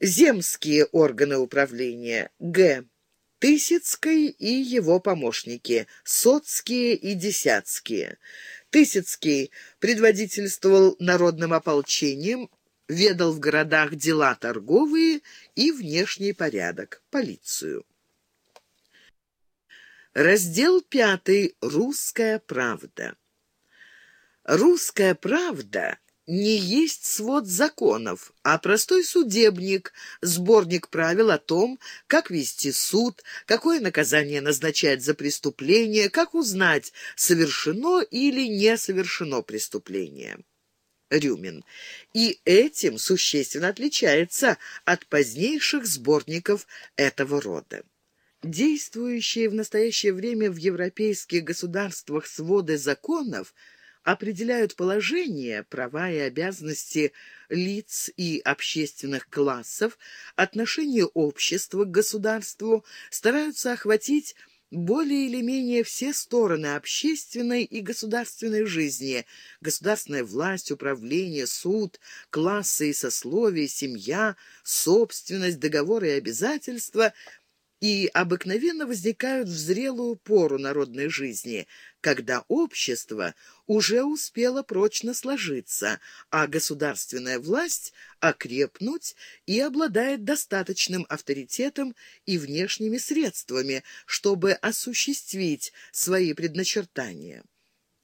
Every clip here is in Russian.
Земские органы управления. Г. Тысяцкий и его помощники. Соцкие и Десятские. Тысяцкий предводительствовал народным ополчением, ведал в городах дела торговые и внешний порядок, полицию. Раздел пятый. Русская правда. Русская правда не есть свод законов, а простой судебник, сборник правил о том, как вести суд, какое наказание назначать за преступление, как узнать, совершено или не совершено преступление. Рюмин. И этим существенно отличается от позднейших сборников этого рода. Действующие в настоящее время в европейских государствах своды законов – определяют положение, права и обязанности лиц и общественных классов, отношение общества к государству, стараются охватить более или менее все стороны общественной и государственной жизни, государственная власть, управление, суд, классы и сословия, семья, собственность, договоры и обязательства – и обыкновенно возникают в зрелую пору народной жизни, когда общество уже успело прочно сложиться, а государственная власть окрепнуть и обладает достаточным авторитетом и внешними средствами, чтобы осуществить свои предначертания.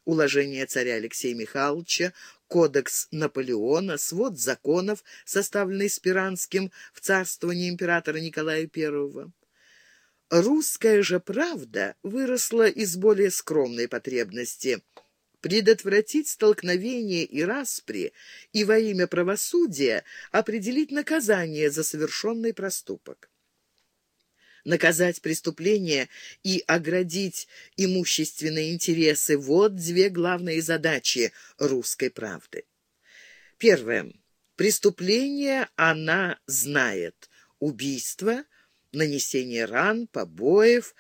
Уложение царя Алексея Михайловича, кодекс Наполеона, свод законов, составленный Спиранским в царствовании императора Николая I. Русская же правда выросла из более скромной потребности предотвратить столкновение и распри и во имя правосудия определить наказание за совершенный проступок. Наказать преступление и оградить имущественные интересы – вот две главные задачи русской правды. Первое. Преступление она знает. Убийство – нанесение ран, побоев,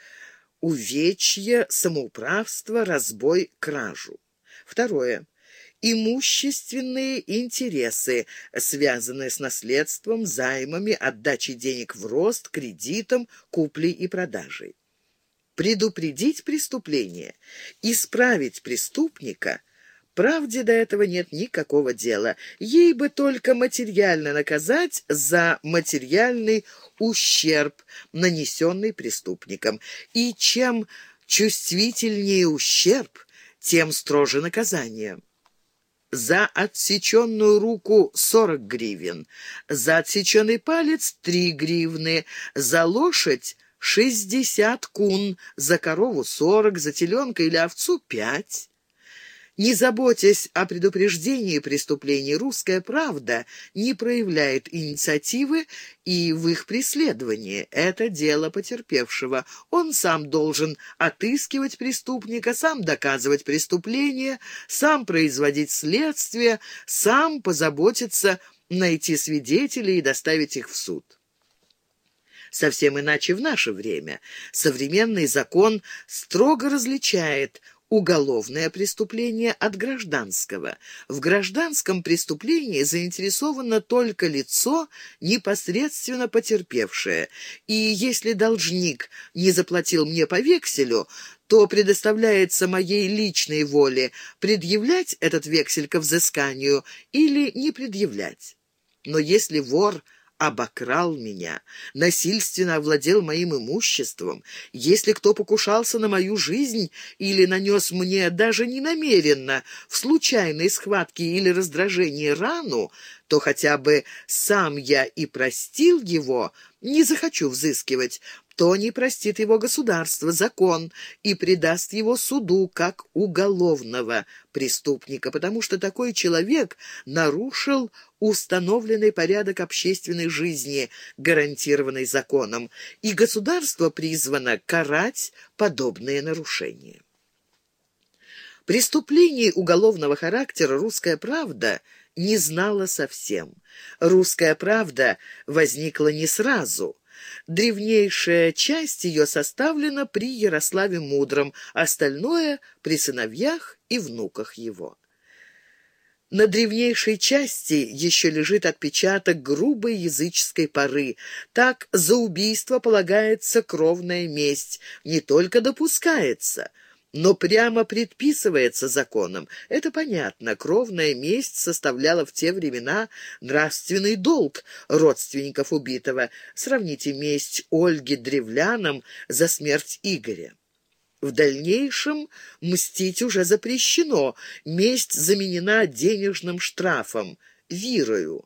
увечья, самоуправство, разбой, кражу. Второе. Имущественные интересы, связанные с наследством, займами, отдачей денег в рост, кредитом, куплей и продажей. Предупредить преступление, исправить преступника – Правде до этого нет никакого дела. Ей бы только материально наказать за материальный ущерб, нанесенный преступником. И чем чувствительнее ущерб, тем строже наказание. За отсеченную руку сорок гривен, за отсеченный палец три гривны, за лошадь шестьдесят кун, за корову сорок, за теленка или овцу пять. Не заботясь о предупреждении преступлений, русская правда не проявляет инициативы и в их преследовании. Это дело потерпевшего. Он сам должен отыскивать преступника, сам доказывать преступление, сам производить следствие, сам позаботиться найти свидетелей и доставить их в суд. Совсем иначе в наше время. Современный закон строго различает уголовное преступление от гражданского. В гражданском преступлении заинтересовано только лицо, непосредственно потерпевшее, и если должник не заплатил мне по векселю, то предоставляется моей личной воле предъявлять этот вексель ко взысканию или не предъявлять. Но если вор обокрал меня, насильственно овладел моим имуществом, если кто покушался на мою жизнь или нанес мне даже ненамеренно в случайной схватке или раздражении рану, то хотя бы сам я и простил его, не захочу взыскивать, то не простит его государство, закон, и предаст его суду как уголовного преступника, потому что такой человек нарушил установленный порядок общественной жизни, гарантированный законом, и государство призвано карать подобные нарушения. Преступлений уголовного характера «Русская правда» не знала совсем. «Русская правда» возникла не сразу – Древнейшая часть ее составлена при Ярославе Мудром, остальное — при сыновьях и внуках его. На древнейшей части еще лежит отпечаток грубой языческой поры. Так за убийство полагается кровная месть, не только допускается – но прямо предписывается законом. Это понятно. Кровная месть составляла в те времена нравственный долг родственников убитого. Сравните месть Ольги древлянам за смерть Игоря. В дальнейшем мстить уже запрещено, месть заменена денежным штрафом, вирою.